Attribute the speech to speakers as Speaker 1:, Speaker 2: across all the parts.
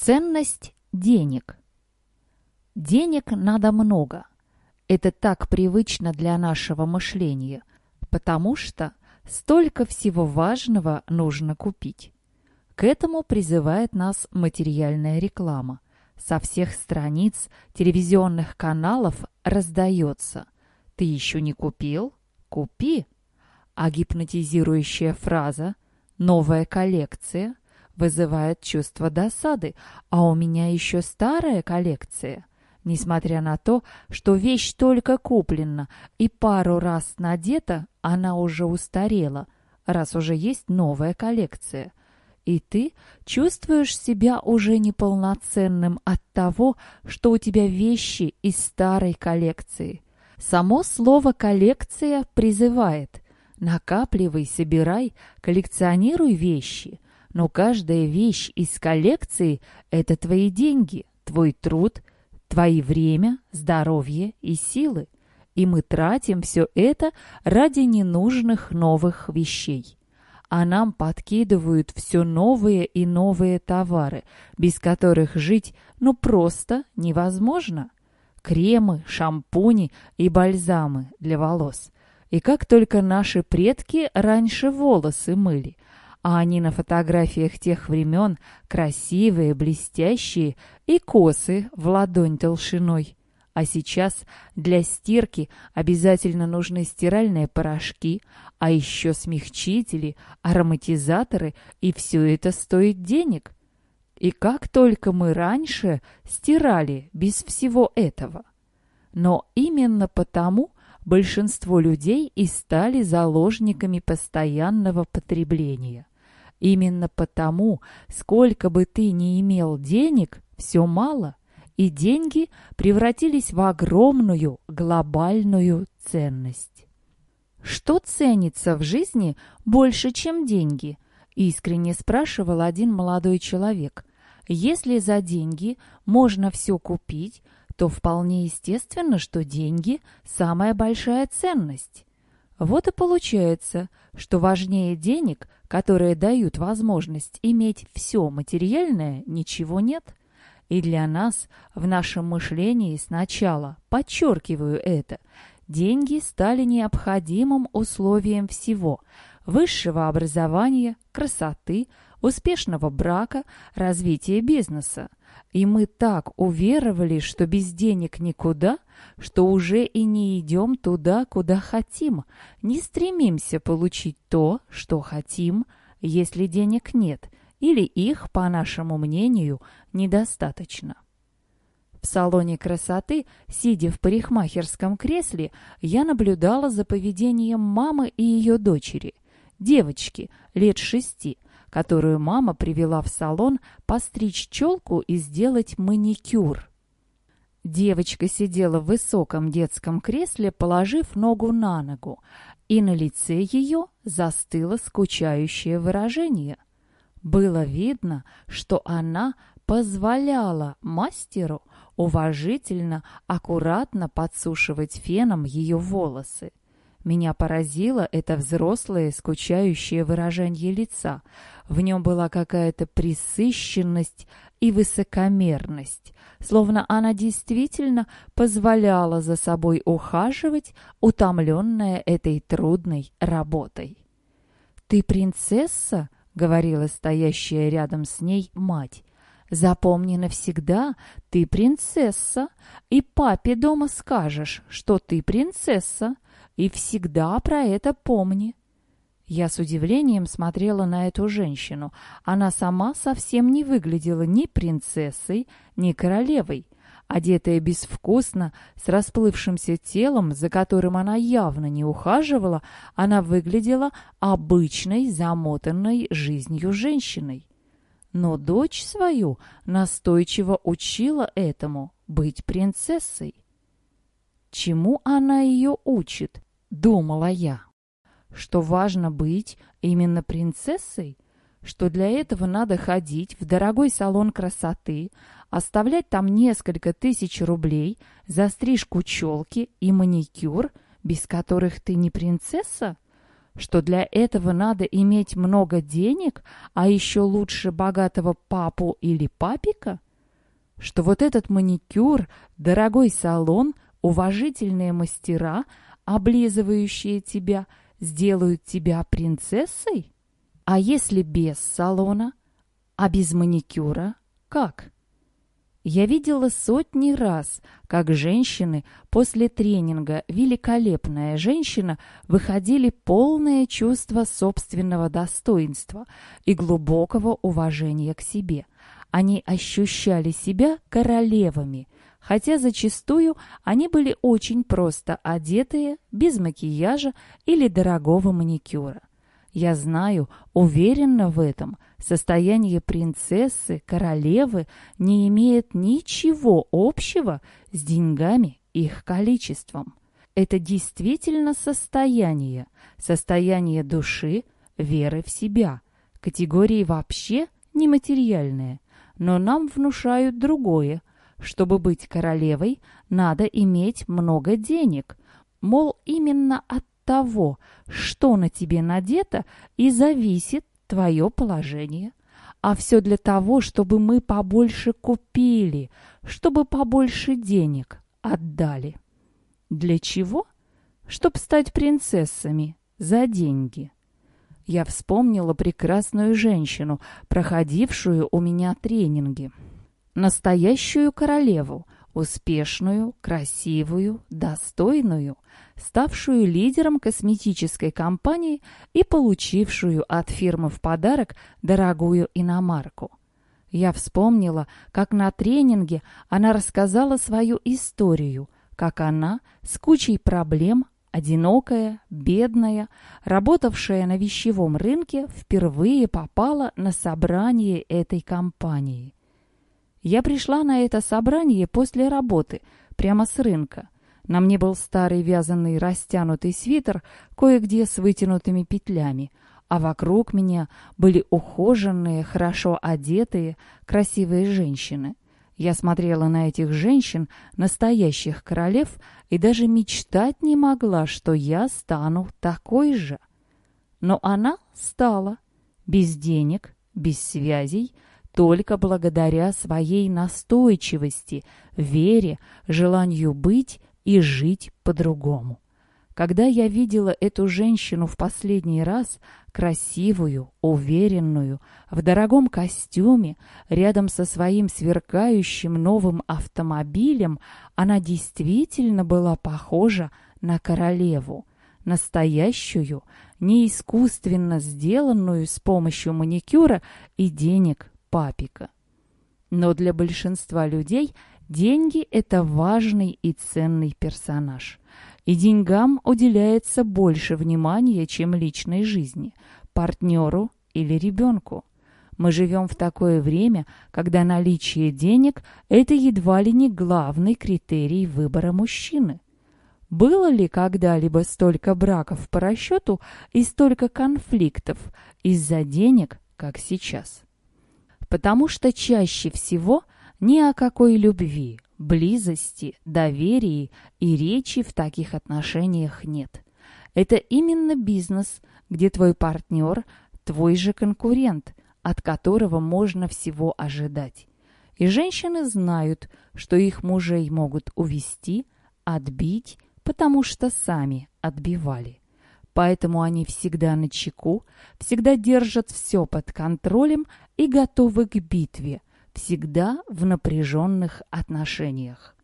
Speaker 1: Ценность денег. Денег надо много. Это так привычно для нашего мышления, потому что столько всего важного нужно купить. К этому призывает нас материальная реклама. Со всех страниц телевизионных каналов раздается «Ты еще не купил? Купи!» А гипнотизирующая фраза «Новая коллекция» вызывает чувство досады, а у меня еще старая коллекция. Несмотря на то, что вещь только куплена и пару раз надета, она уже устарела, раз уже есть новая коллекция. И ты чувствуешь себя уже неполноценным от того, что у тебя вещи из старой коллекции. Само слово «коллекция» призывает «накапливай, собирай, коллекционируй вещи», но каждая вещь из коллекции – это твои деньги, твой труд, твои время, здоровье и силы. И мы тратим все это ради ненужных новых вещей. А нам подкидывают все новые и новые товары, без которых жить ну просто невозможно. Кремы, шампуни и бальзамы для волос. И как только наши предки раньше волосы мыли – а они на фотографиях тех времен красивые, блестящие и косы в ладонь толщиной. А сейчас для стирки обязательно нужны стиральные порошки, а еще смягчители, ароматизаторы, и все это стоит денег. И как только мы раньше стирали без всего этого. Но именно потому большинство людей и стали заложниками постоянного потребления. Именно потому, сколько бы ты ни имел денег, все мало, и деньги превратились в огромную глобальную ценность. Что ценится в жизни больше, чем деньги? Искренне спрашивал один молодой человек. Если за деньги можно все купить, то вполне естественно, что деньги – самая большая ценность. Вот и получается, что важнее денег, которые дают возможность иметь все материальное, ничего нет. И для нас в нашем мышлении сначала, подчеркиваю это, деньги стали необходимым условием всего – высшего образования, красоты, успешного брака, развития бизнеса. И мы так уверовали, что без денег никуда, что уже и не идем туда, куда хотим, не стремимся получить то, что хотим, если денег нет, или их, по нашему мнению, недостаточно. В салоне красоты, сидя в парикмахерском кресле, я наблюдала за поведением мамы и ее дочери, девочки лет шести, которую мама привела в салон постричь челку и сделать маникюр. Девочка сидела в высоком детском кресле, положив ногу на ногу, и на лице ее застыло скучающее выражение. Было видно, что она позволяла мастеру уважительно, аккуратно подсушивать феном ее волосы. Меня поразило это взрослое, скучающее выражение лица. В нем была какая-то присыщенность и высокомерность, словно она действительно позволяла за собой ухаживать, утомленная этой трудной работой. «Ты принцесса?» — говорила стоящая рядом с ней мать. «Запомни навсегда, ты принцесса, и папе дома скажешь, что ты принцесса, и всегда про это помни. Я с удивлением смотрела на эту женщину. Она сама совсем не выглядела ни принцессой, ни королевой. Одетая безвкусно, с расплывшимся телом, за которым она явно не ухаживала, она выглядела обычной, замотанной жизнью женщиной. Но дочь свою настойчиво учила этому — быть принцессой. Чему она ее учит? Думала я, что важно быть именно принцессой, что для этого надо ходить в дорогой салон красоты, оставлять там несколько тысяч рублей за стрижку челки и маникюр, без которых ты не принцесса? Что для этого надо иметь много денег, а еще лучше богатого папу или папика? Что вот этот маникюр, дорогой салон, уважительные мастера, облизывающие тебя, сделают тебя принцессой? А если без салона? А без маникюра? Как? Я видела сотни раз, как женщины после тренинга «Великолепная женщина» выходили полное чувство собственного достоинства и глубокого уважения к себе. Они ощущали себя королевами, хотя зачастую они были очень просто одетые, без макияжа или дорогого маникюра. Я знаю, уверенно в этом, состояние принцессы, королевы не имеет ничего общего с деньгами их количеством. Это действительно состояние, состояние души, веры в себя. Категории вообще нематериальные, но нам внушают другое. Чтобы быть королевой, надо иметь много денег. Мол, именно от того, что на тебе надето, и зависит твое положение. А все для того, чтобы мы побольше купили, чтобы побольше денег отдали. Для чего? Чтоб стать принцессами за деньги. Я вспомнила прекрасную женщину, проходившую у меня тренинги. Настоящую королеву, успешную, красивую, достойную, ставшую лидером косметической компании и получившую от фирмы в подарок дорогую иномарку. Я вспомнила, как на тренинге она рассказала свою историю, как она с кучей проблем, одинокая, бедная, работавшая на вещевом рынке, впервые попала на собрание этой компании. Я пришла на это собрание после работы, прямо с рынка. На мне был старый вязаный растянутый свитер, кое-где с вытянутыми петлями, а вокруг меня были ухоженные, хорошо одетые, красивые женщины. Я смотрела на этих женщин, настоящих королев, и даже мечтать не могла, что я стану такой же. Но она стала. Без денег, без связей, только благодаря своей настойчивости, вере, желанию быть и жить по-другому. Когда я видела эту женщину в последний раз, красивую, уверенную, в дорогом костюме, рядом со своим сверкающим новым автомобилем, она действительно была похожа на королеву, настоящую, не искусственно сделанную с помощью маникюра и денег папика. Но для большинства людей Деньги – это важный и ценный персонаж. И деньгам уделяется больше внимания, чем личной жизни, партнеру или ребенку. Мы живем в такое время, когда наличие денег – это едва ли не главный критерий выбора мужчины. Было ли когда-либо столько браков по расчету и столько конфликтов из-за денег, как сейчас? Потому что чаще всего – ни о какой любви, близости, доверии и речи в таких отношениях нет. Это именно бизнес, где твой партнер – твой же конкурент, от которого можно всего ожидать. И женщины знают, что их мужей могут увести, отбить, потому что сами отбивали. Поэтому они всегда на чеку, всегда держат все под контролем и готовы к битве, всегда в напряженных отношениях.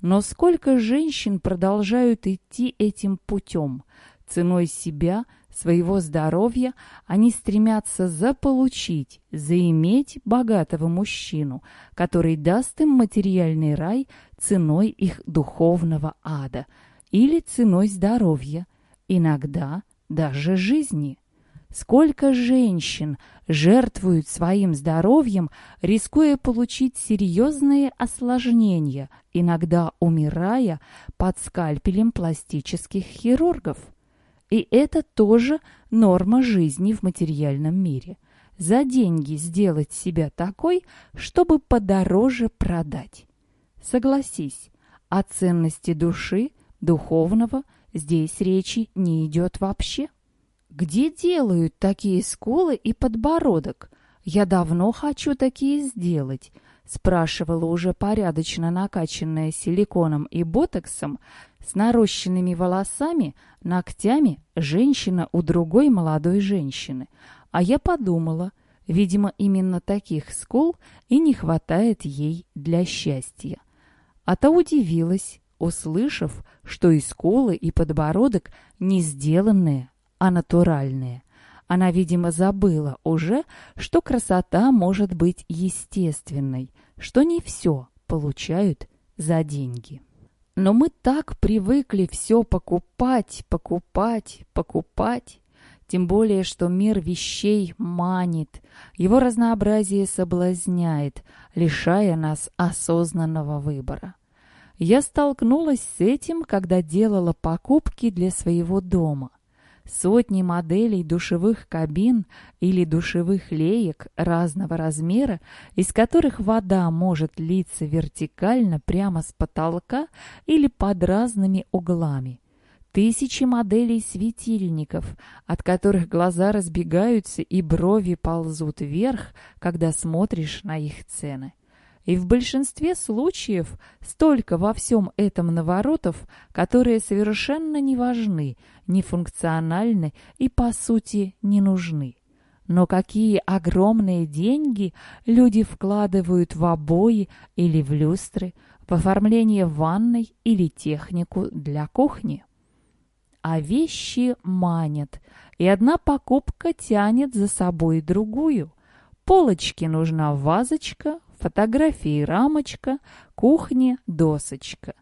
Speaker 1: Но сколько женщин продолжают идти этим путем? Ценой себя, своего здоровья они стремятся заполучить, заиметь богатого мужчину, который даст им материальный рай ценой их духовного ада или ценой здоровья, иногда даже жизни. Сколько женщин жертвуют своим здоровьем, рискуя получить серьезные осложнения, иногда умирая под скальпелем пластических хирургов. И это тоже норма жизни в материальном мире. За деньги сделать себя такой, чтобы подороже продать. Согласись, о ценности души, духовного, здесь речи не идет вообще. Где делают такие скулы и подбородок? Я давно хочу такие сделать спрашивала уже порядочно накачанная силиконом и ботоксом, с нарощенными волосами, ногтями женщина у другой молодой женщины. А я подумала, видимо, именно таких скул и не хватает ей для счастья. А то удивилась, услышав, что и скулы, и подбородок не сделанные, а натуральные. Она, видимо, забыла уже, что красота может быть естественной, что не все получают за деньги. Но мы так привыкли все покупать, покупать, покупать. Тем более, что мир вещей манит, его разнообразие соблазняет, лишая нас осознанного выбора. Я столкнулась с этим, когда делала покупки для своего дома сотни моделей душевых кабин или душевых леек разного размера, из которых вода может литься вертикально прямо с потолка или под разными углами. Тысячи моделей светильников, от которых глаза разбегаются и брови ползут вверх, когда смотришь на их цены. И в большинстве случаев столько во всем этом наворотов, которые совершенно не важны, не функциональны и, по сути, не нужны. Но какие огромные деньги люди вкладывают в обои или в люстры, в оформление ванной или технику для кухни. А вещи манят, и одна покупка тянет за собой другую. Полочке нужна вазочка, фотографии рамочка, кухне досочка.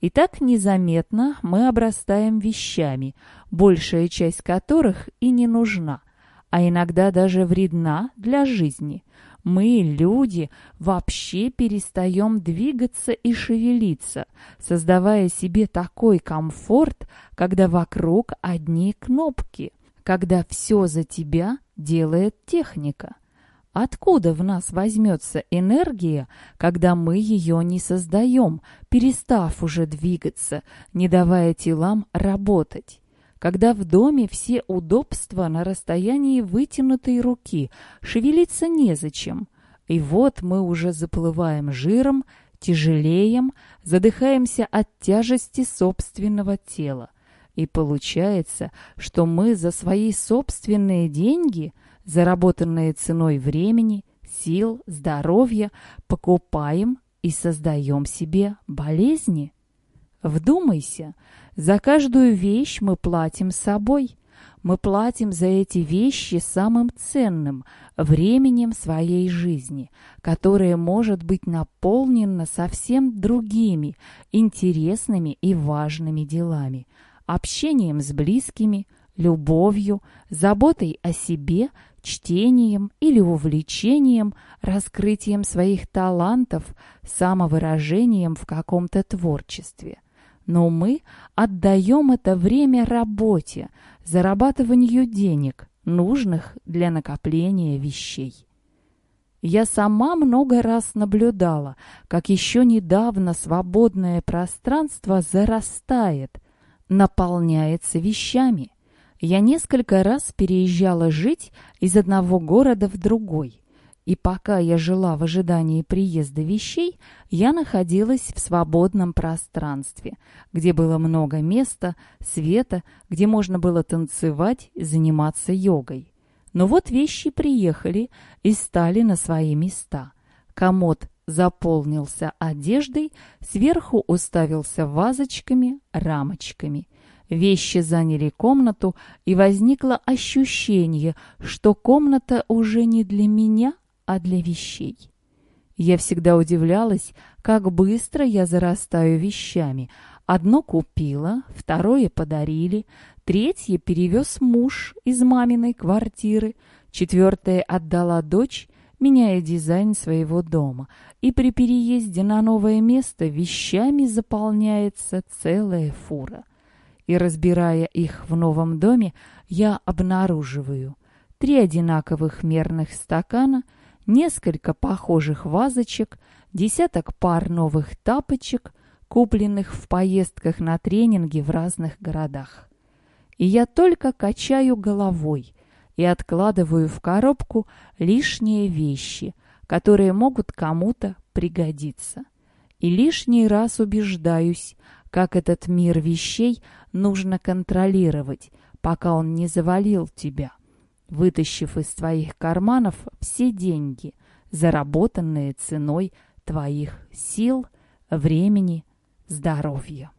Speaker 1: И так незаметно мы обрастаем вещами, большая часть которых и не нужна, а иногда даже вредна для жизни. Мы, люди, вообще перестаем двигаться и шевелиться, создавая себе такой комфорт, когда вокруг одни кнопки, когда все за тебя делает техника. Откуда в нас возьмется энергия, когда мы ее не создаем, перестав уже двигаться, не давая телам работать? Когда в доме все удобства на расстоянии вытянутой руки, шевелиться незачем. И вот мы уже заплываем жиром, тяжелеем, задыхаемся от тяжести собственного тела. И получается, что мы за свои собственные деньги – заработанные ценой времени, сил, здоровья, покупаем и создаем себе болезни? Вдумайся, за каждую вещь мы платим собой. Мы платим за эти вещи самым ценным – временем своей жизни, которое может быть наполнено совсем другими, интересными и важными делами, общением с близкими, любовью, заботой о себе – чтением или увлечением, раскрытием своих талантов, самовыражением в каком-то творчестве. Но мы отдаем это время работе, зарабатыванию денег, нужных для накопления вещей. Я сама много раз наблюдала, как еще недавно свободное пространство зарастает, наполняется вещами. Я несколько раз переезжала жить из одного города в другой. И пока я жила в ожидании приезда вещей, я находилась в свободном пространстве, где было много места, света, где можно было танцевать и заниматься йогой. Но вот вещи приехали и стали на свои места. Комод заполнился одеждой, сверху уставился вазочками, рамочками. Вещи заняли комнату, и возникло ощущение, что комната уже не для меня, а для вещей. Я всегда удивлялась, как быстро я зарастаю вещами. Одно купила, второе подарили, третье перевез муж из маминой квартиры, четвертое отдала дочь, меняя дизайн своего дома. И при переезде на новое место вещами заполняется целая фура и, разбирая их в новом доме, я обнаруживаю три одинаковых мерных стакана, несколько похожих вазочек, десяток пар новых тапочек, купленных в поездках на тренинги в разных городах. и я только качаю головой и откладываю в коробку лишние вещи, которые могут кому-то пригодиться. И лишний раз убеждаюсь, как этот мир вещей нужно контролировать, пока он не завалил тебя, вытащив из твоих карманов все деньги, заработанные ценой твоих сил, времени, здоровья.